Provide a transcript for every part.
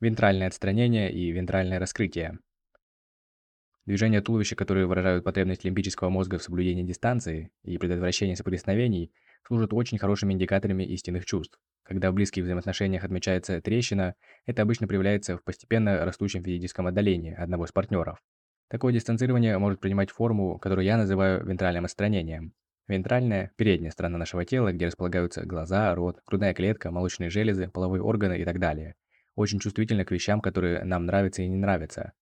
Вентральное отстранение и вентральное раскрытие. Движения туловища, которые выражают потребность лимбического мозга в соблюдении дистанции и предотвращении соприкосновений, служат очень хорошими индикаторами истинных чувств. Когда в близких взаимоотношениях отмечается трещина, это обычно проявляется в постепенно растущем физическом отдалении одного из партнеров. Такое дистанцирование может принимать форму, которую я называю вентральным отстранением. Вентральная – передняя сторона нашего тела, где располагаются глаза, рот, грудная клетка, молочные железы, половые органы и так далее. Очень чувствительна к вещам, которые нам нравятся и не нравятся.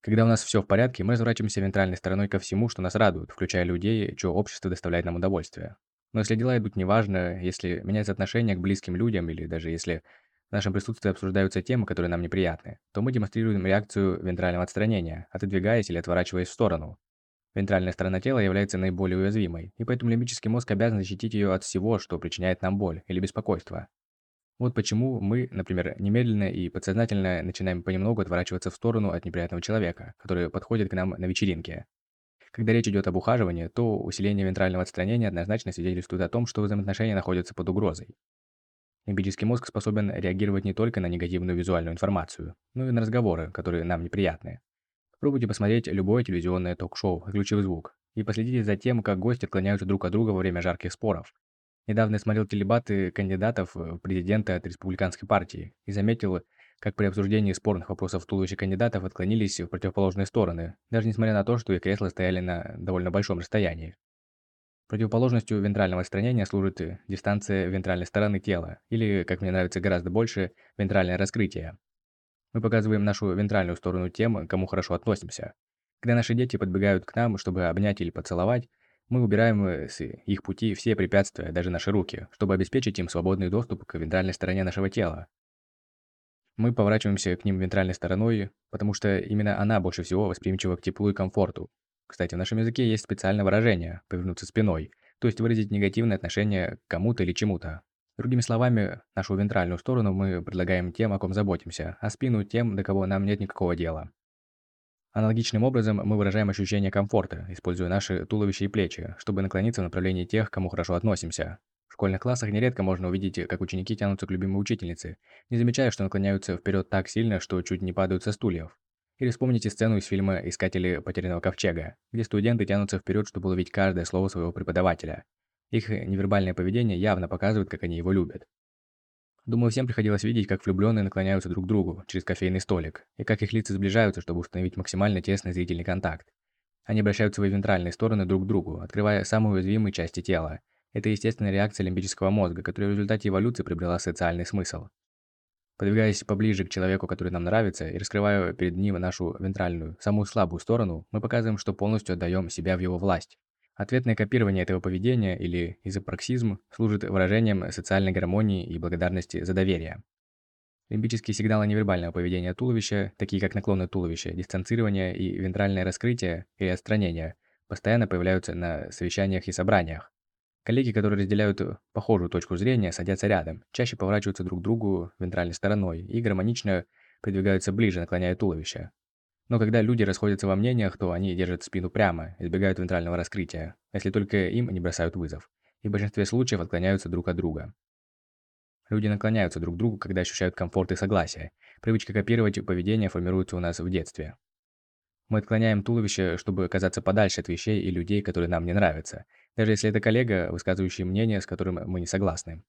Когда у нас все в порядке, мы разворачиваемся вентральной стороной ко всему, что нас радует, включая людей, чье общество доставляет нам удовольствие. Но если дела идут неважно, если меняется отношение к близким людям, или даже если в нашем присутствии обсуждаются темы, которые нам неприятны, то мы демонстрируем реакцию вентрального отстранения, отодвигаясь или отворачиваясь в сторону. Вентральная сторона тела является наиболее уязвимой, и поэтому лимбический мозг обязан защитить ее от всего, что причиняет нам боль или беспокойство. Вот почему мы, например, немедленно и подсознательно начинаем понемногу отворачиваться в сторону от неприятного человека, который подходит к нам на вечеринке. Когда речь идет об ухаживании, то усиление вентрального отстранения однозначно свидетельствует о том, что взаимоотношения находятся под угрозой. Лимбический мозг способен реагировать не только на негативную визуальную информацию, но и на разговоры, которые нам неприятны. Попробуйте посмотреть любое телевизионное ток-шоу, отключив звук, и последите за тем, как гости отклоняются друг от друга во время жарких споров, Недавно я смотрел телебаты кандидатов в президенты от республиканской партии и заметил, как при обсуждении спорных вопросов туловища кандидатов отклонились в противоположные стороны, даже несмотря на то, что их кресла стояли на довольно большом расстоянии. Противоположностью вентрального отстранения служит дистанция вентральной стороны тела, или, как мне нравится гораздо больше, вентральное раскрытие. Мы показываем нашу вентральную сторону тем, кому хорошо относимся. Когда наши дети подбегают к нам, чтобы обнять или поцеловать, мы убираем э, с их пути все препятствия, даже наши руки, чтобы обеспечить им свободный доступ к вентральной стороне нашего тела. Мы поворачиваемся к ним вентральной стороной, потому что именно она больше всего восприимчива к теплу и комфорту. Кстати, в нашем языке есть специальное выражение «повернуться спиной», то есть выразить негативное отношение к кому-то или чему-то. Другими словами, нашу вентральную сторону мы предлагаем тем, о ком заботимся, а спину тем, до кого нам нет никакого дела. Аналогичным образом мы выражаем ощущение комфорта, используя наши туловища и плечи, чтобы наклониться в направлении тех, кому хорошо относимся. В школьных классах нередко можно увидеть, как ученики тянутся к любимой учительнице, не замечая, что наклоняются вперед так сильно, что чуть не падают со стульев. Или вспомните сцену из фильма «Искатели потерянного ковчега», где студенты тянутся вперед, чтобы уловить каждое слово своего преподавателя. Их невербальное поведение явно показывает, как они его любят. Думаю, всем приходилось видеть, как влюбленные наклоняются друг к другу через кофейный столик, и как их лица сближаются, чтобы установить максимально тесный зрительный контакт. Они обращают свои вентральные стороны друг к другу, открывая самые уязвимые части тела. Это естественная реакция лимбического мозга, которая в результате эволюции приобрела социальный смысл. Подвигаясь поближе к человеку, который нам нравится, и раскрывая перед ним нашу вентральную, самую слабую сторону, мы показываем, что полностью отдаем себя в его власть. Ответное копирование этого поведения или изопраксизм служит выражением социальной гармонии и благодарности за доверие. Лимбические сигналы невербального поведения туловища, такие как наклоны туловища, дистанцирование и вентральное раскрытие или отстранение, постоянно появляются на совещаниях и собраниях. Коллеги, которые разделяют похожую точку зрения, садятся рядом, чаще поворачиваются друг к другу вентральной стороной и гармонично придвигаются ближе, наклоняя туловище. Но когда люди расходятся во мнениях, то они держат спину прямо, избегают вентрального раскрытия, если только им не бросают вызов, и в большинстве случаев отклоняются друг от друга. Люди наклоняются друг к другу, когда ощущают комфорт и согласие. Привычка копировать поведение формируется у нас в детстве. Мы отклоняем туловище, чтобы оказаться подальше от вещей и людей, которые нам не нравятся, даже если это коллега, высказывающий мнение, с которым мы не согласны.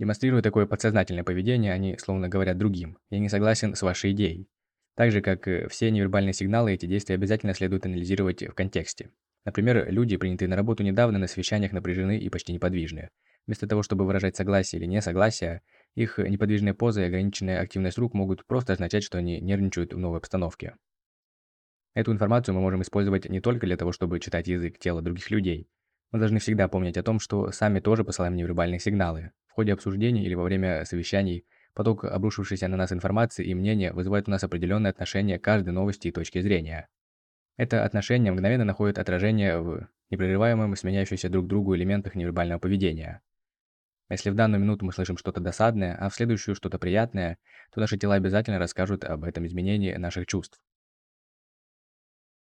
Демонстрируя такое подсознательное поведение, они словно говорят другим «я не согласен с вашей идеей», так же, как и все невербальные сигналы, эти действия обязательно следует анализировать в контексте. Например, люди, принятые на работу недавно, на совещаниях напряжены и почти неподвижны. Вместо того, чтобы выражать согласие или несогласие, их неподвижные позы и ограниченная активность рук могут просто означать, что они нервничают в новой обстановке. Эту информацию мы можем использовать не только для того, чтобы читать язык тела других людей. Мы должны всегда помнить о том, что сами тоже посылаем невербальные сигналы. В ходе обсуждений или во время совещаний Поток обрушившейся на нас информации и мнения вызывает у нас определенное отношение к каждой новости и точке зрения. Это отношение мгновенно находит отражение в непрерываемом сменяющихся друг другу элементах невербального поведения. Если в данную минуту мы слышим что-то досадное, а в следующую что-то приятное, то наши тела обязательно расскажут об этом изменении наших чувств.